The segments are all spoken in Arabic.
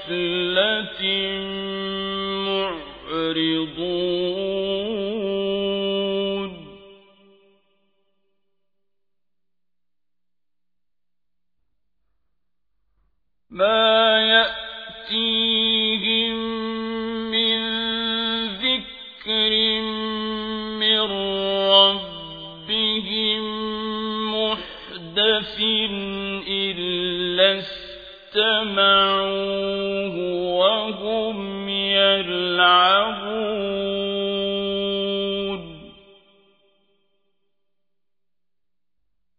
غفلة معرضون ما يأتيهم من ذكر من ربهم محدث إلا استمعوه وهم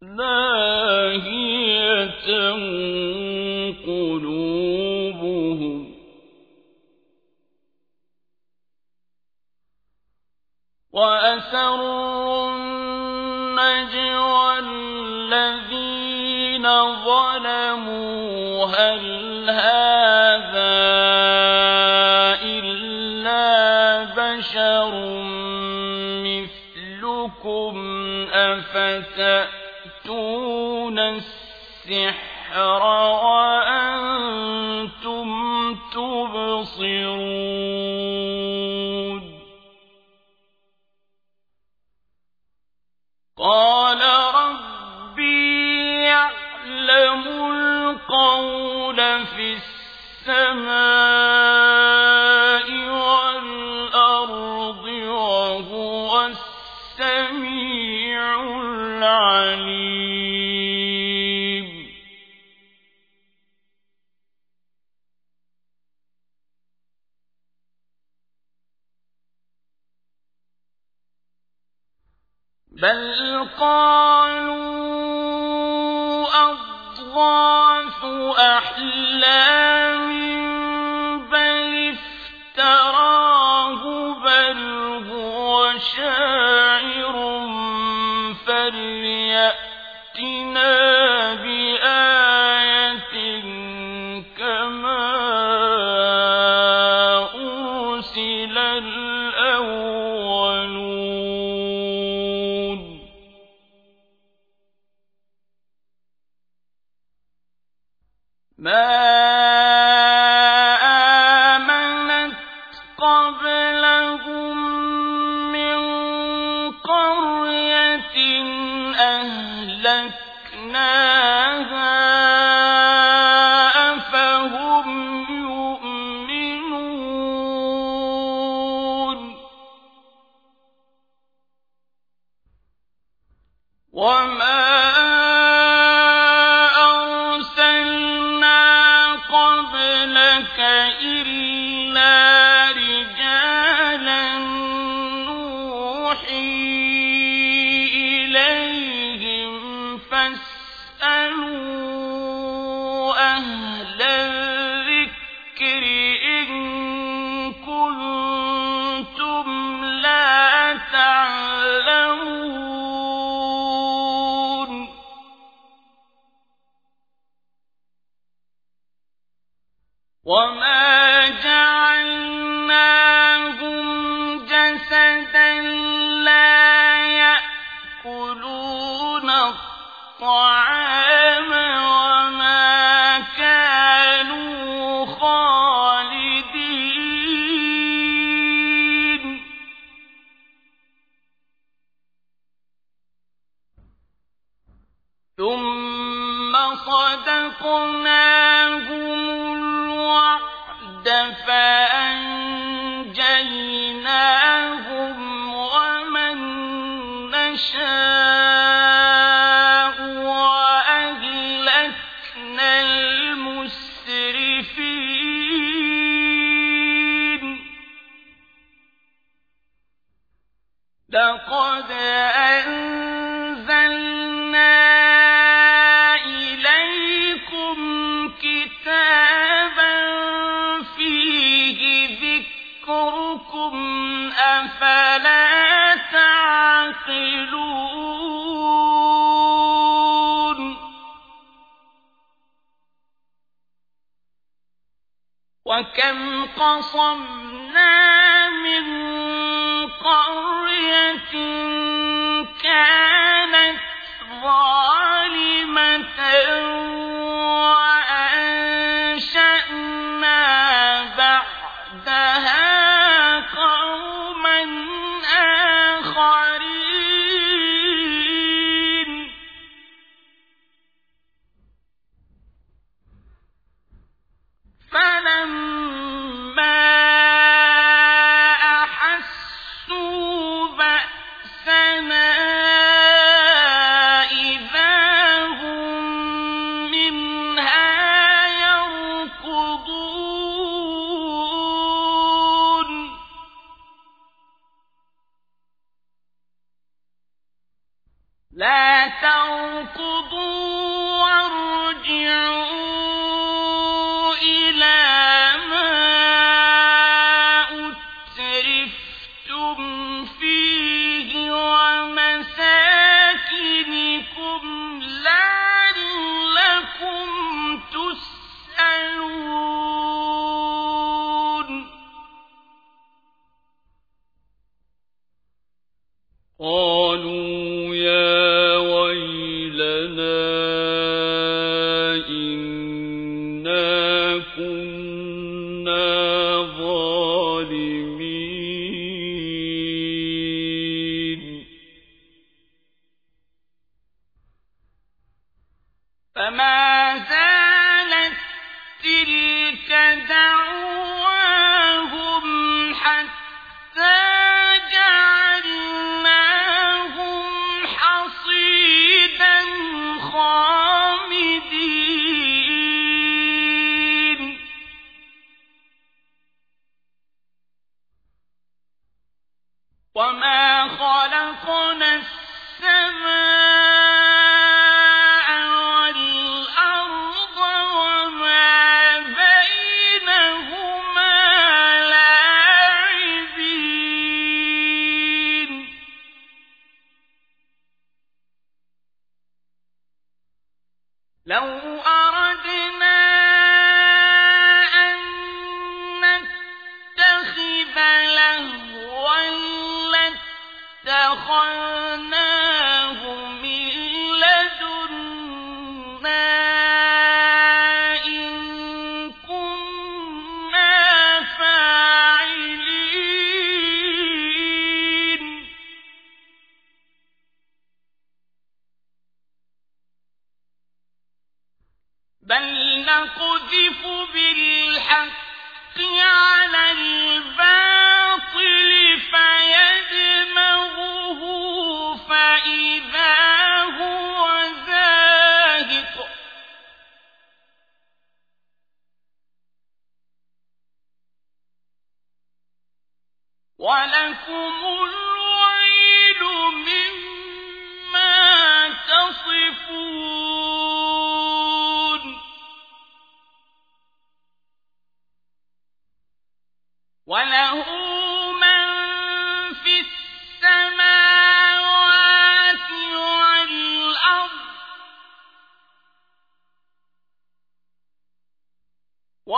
لاهية قلوبهم. النجوى الذين ظلموا. هل هذا أفتأتون السحر وأنتم تبصرون قال ربي يعلم القول في السماء إلا وكم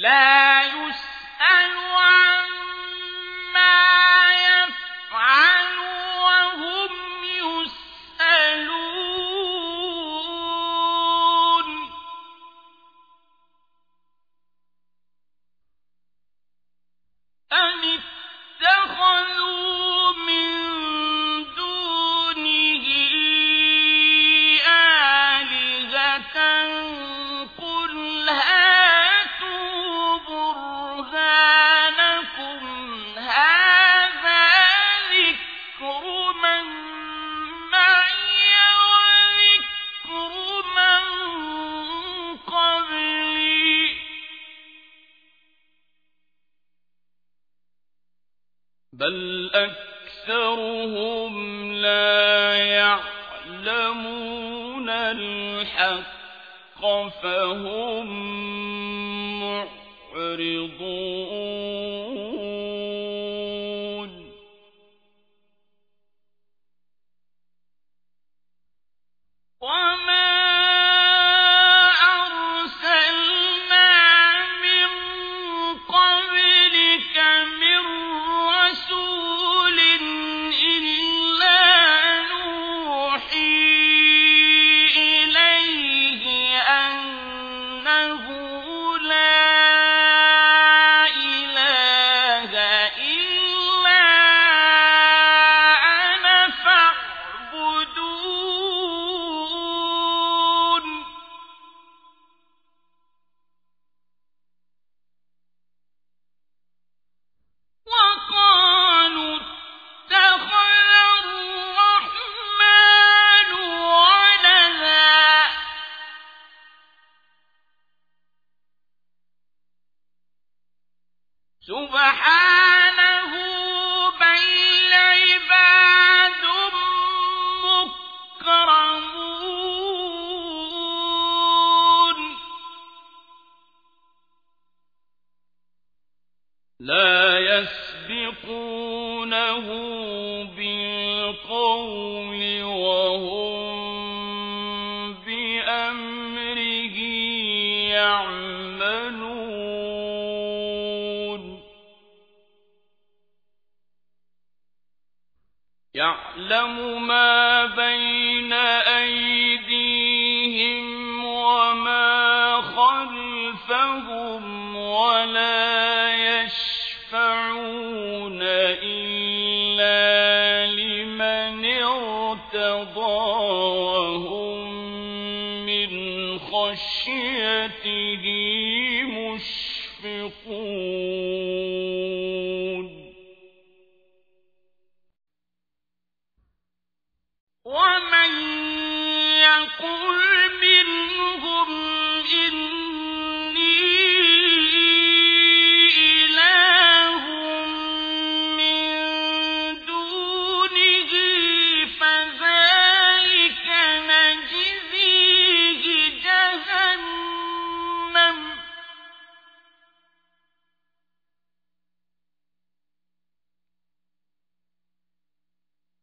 سبلا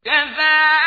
لعلهم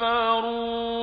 كَفَرُوا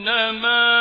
قالوا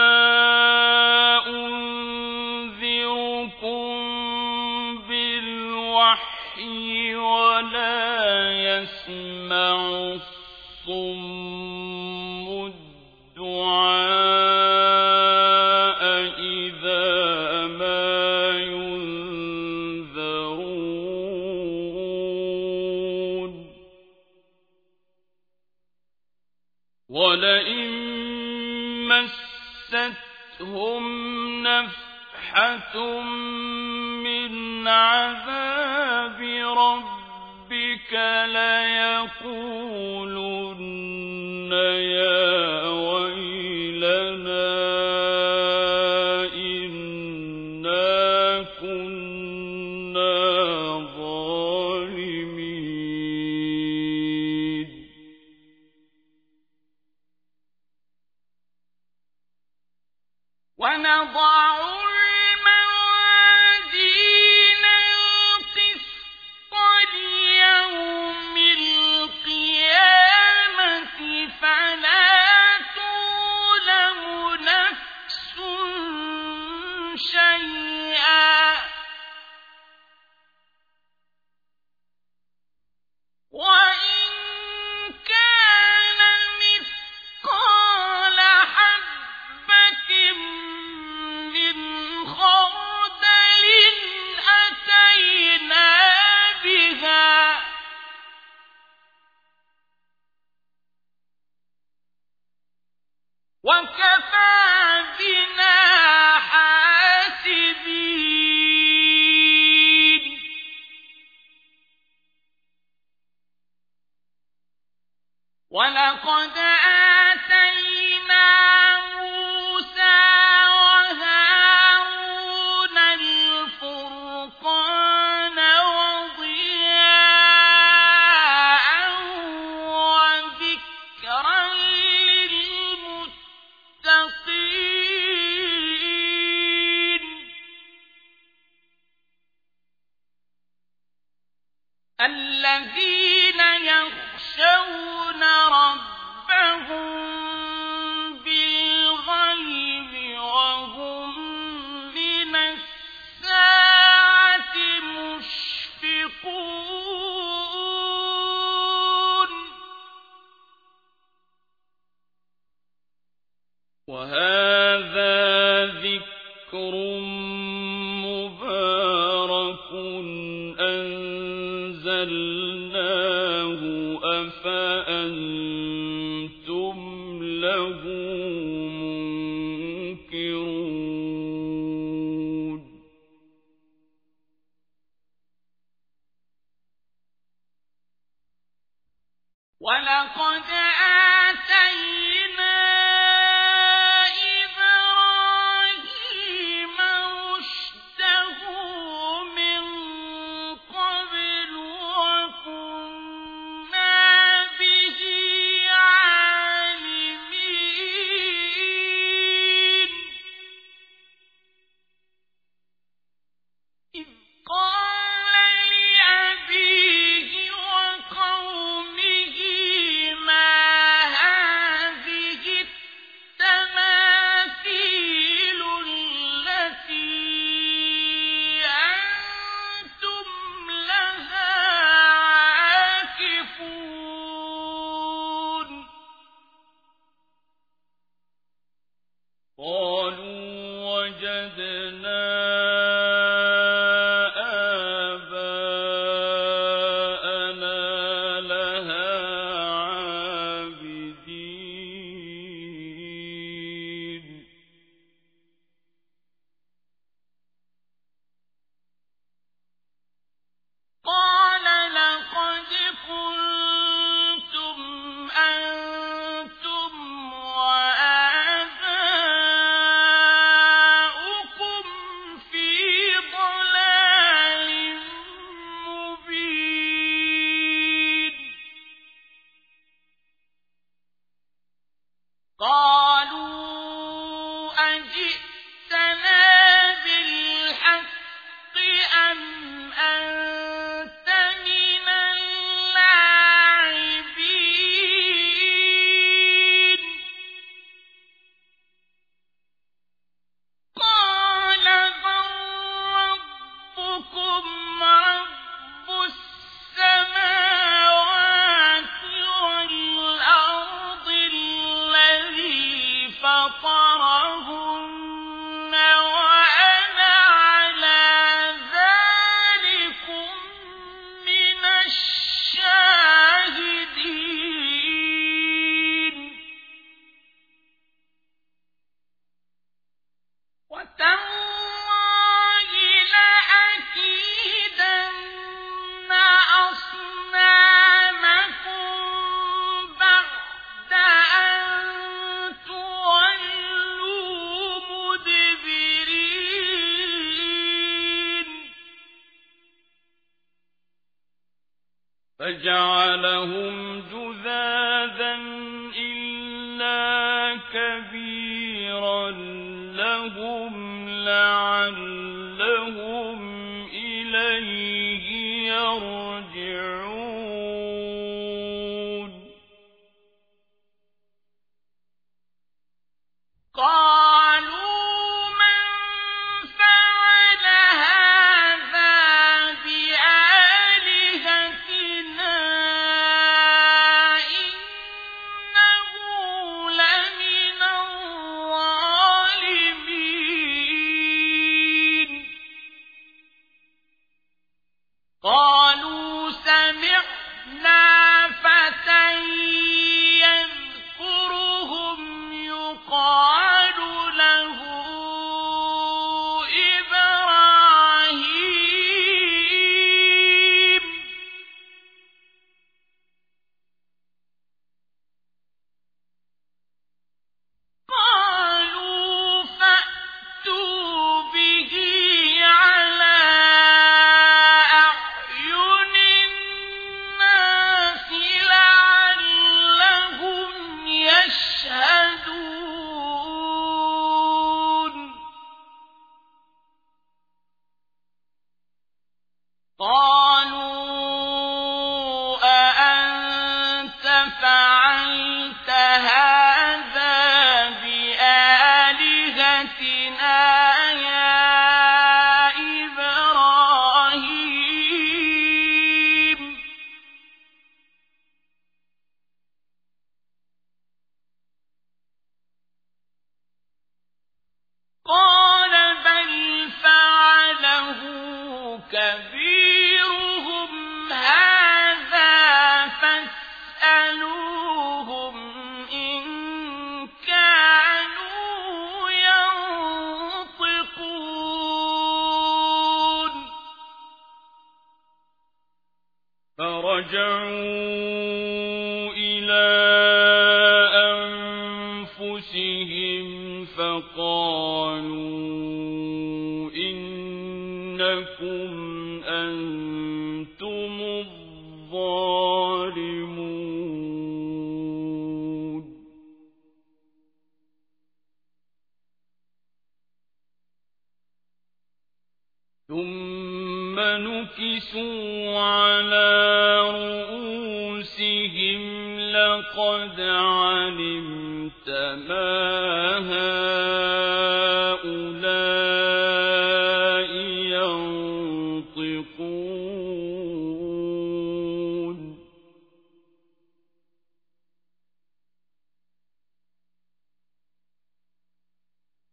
وجدنا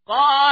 قال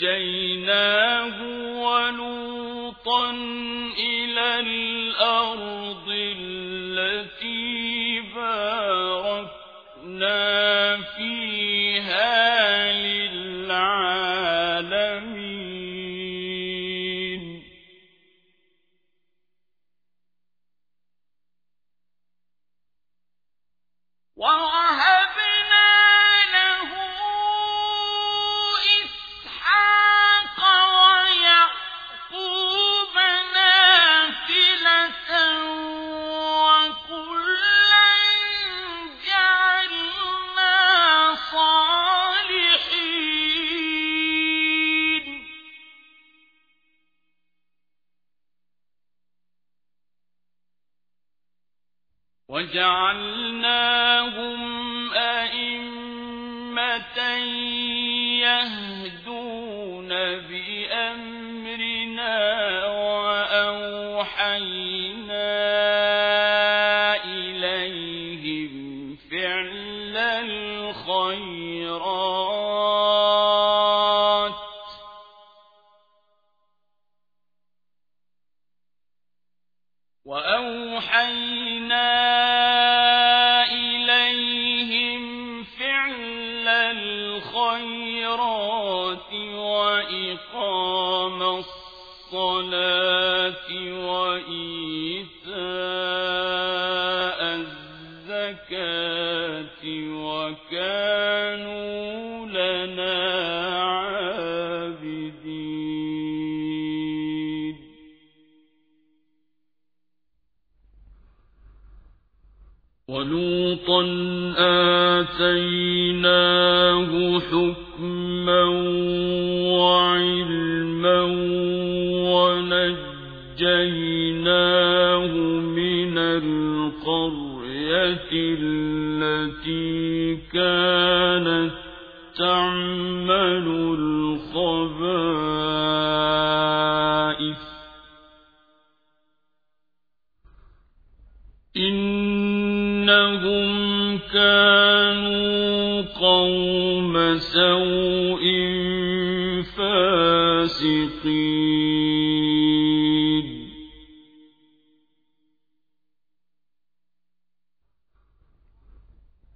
ونجيناه ولوطا إلى الأرض جان وكانوا لنا عابدين ولوطا آتيناه حكما وعلما ونجيناه التي كانت تعمل الخبائث إنهم كانوا قوم سوء فاسقين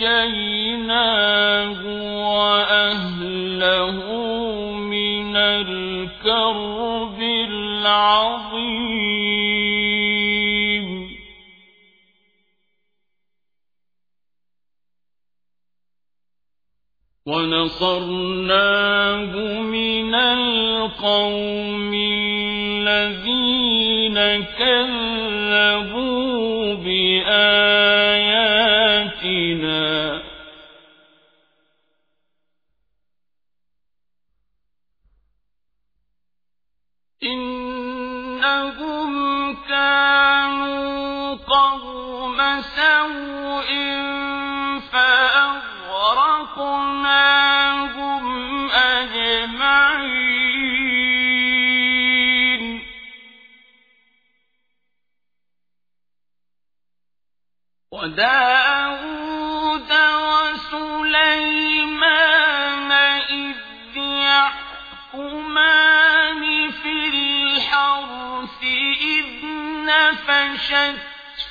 فنجيناه وأهله من الكرب العظيم. ونصرناه من القوم الذين كذبوا بآياتنا نفشت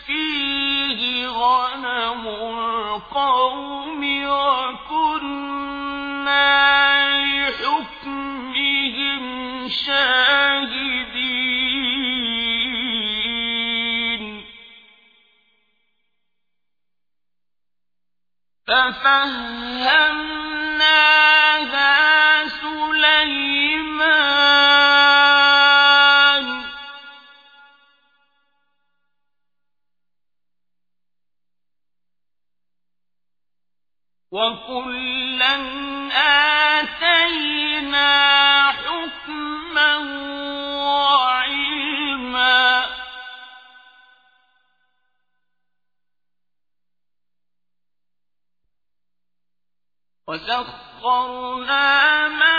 فيه غنم القوم وكنا لحكمهم شاهدين. سليمان؟ وكلا آتينا وحكما وسخرنا مع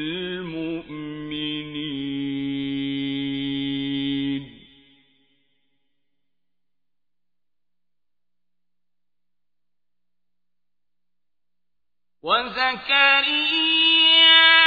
زكريا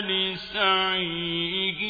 لسعيه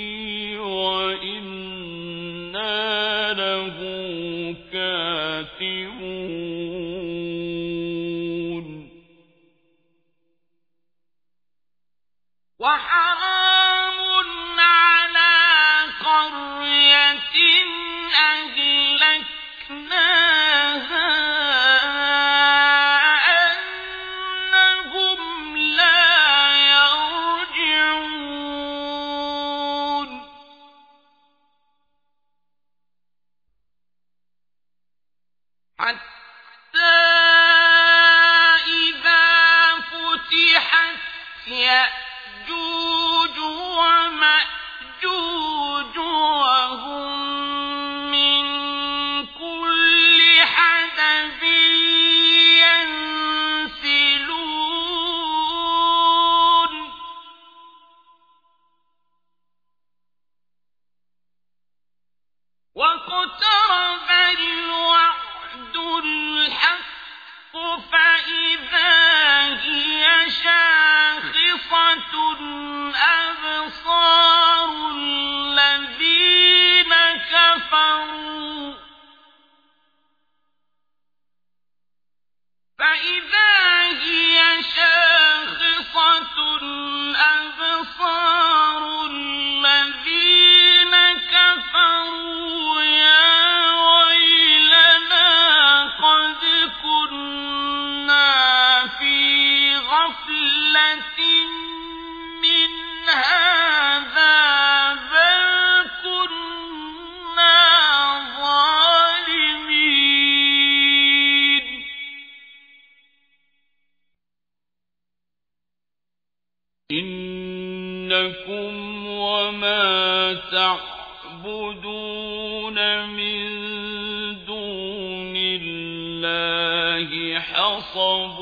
لكم وما تعبدون من دون الله حصب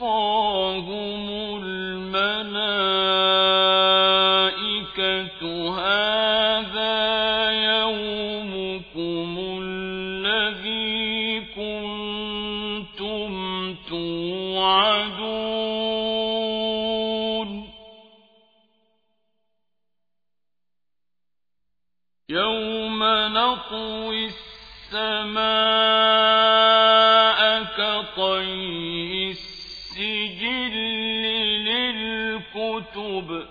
وتتلقاهم الملائكة هذا للكتب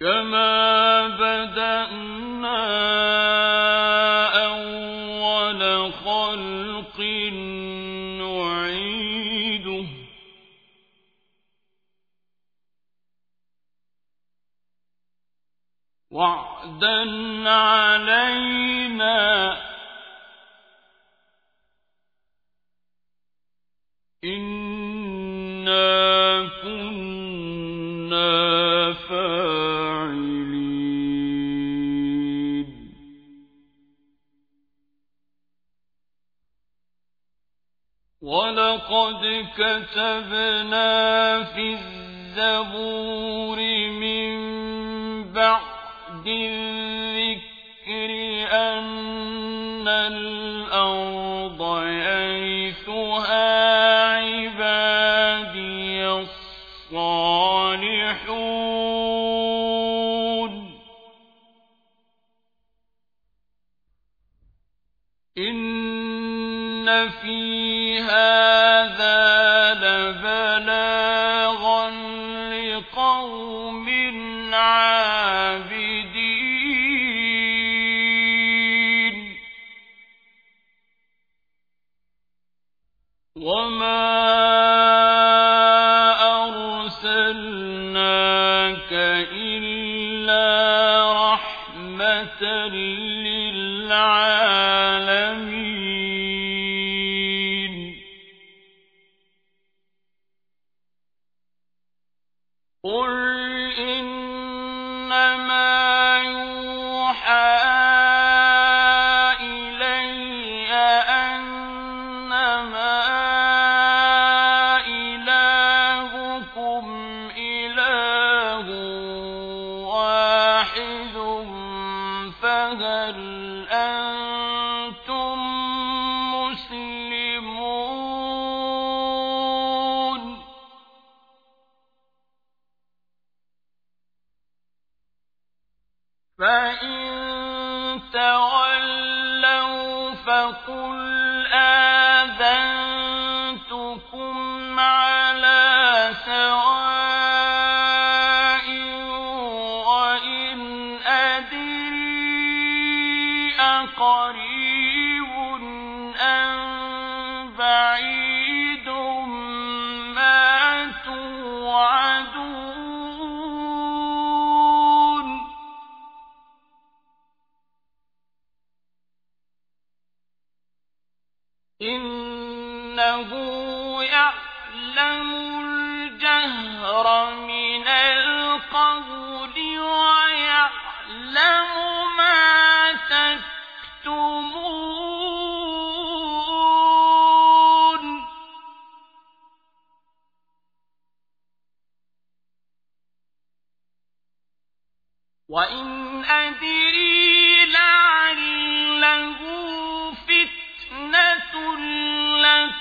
كما بدأنا أول خلق نعيده. وعدا علينا إنا كنا فاعلين ولقد كتبنا في الزبور من بعد فقل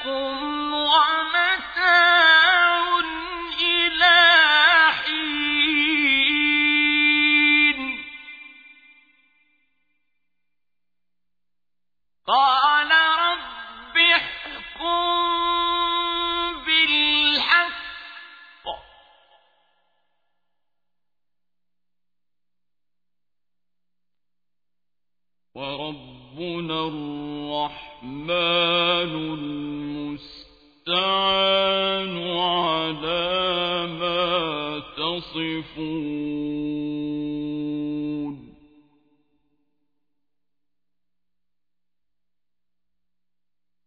لكم